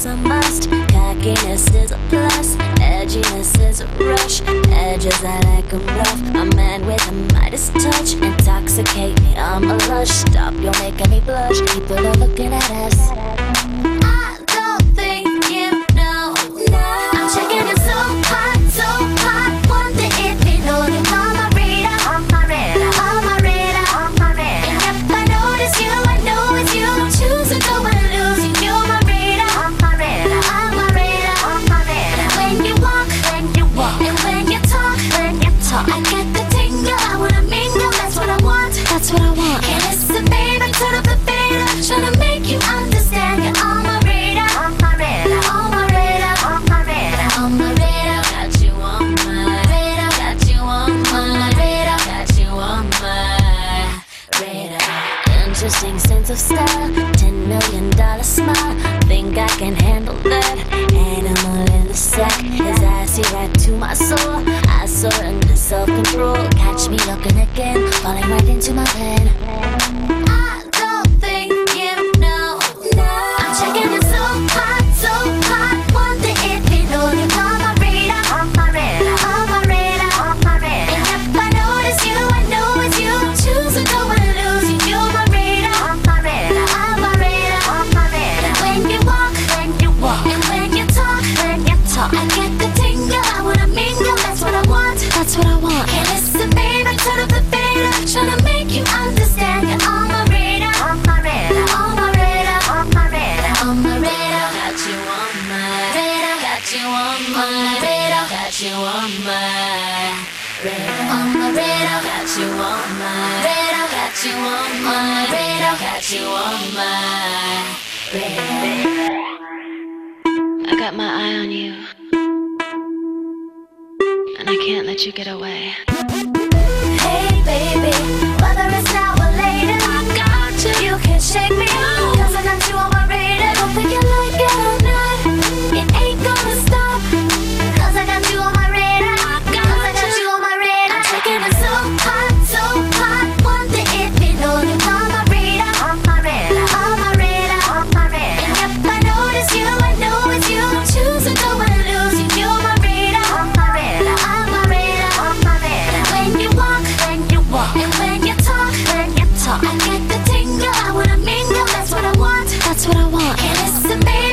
is a must. Cockiness is a plus. Edginess is a rush. Edges I like rough. A man with a Midas touch. Intoxicate me, I'm a lush. Stop, you're making me blush. People are looking at us. Interesting sense of style, ten million dollar smile. Think I can handle that? Animal in the sack, his eyes see right to my soul. I soar under self control. Catch me looking again, falling right into my bed. you on my radar. On got you on my radar. Got you on my radar. Got you on my radar. I got my eye on you, and I can't let you get away. Hey baby, whether is now. It's amazing.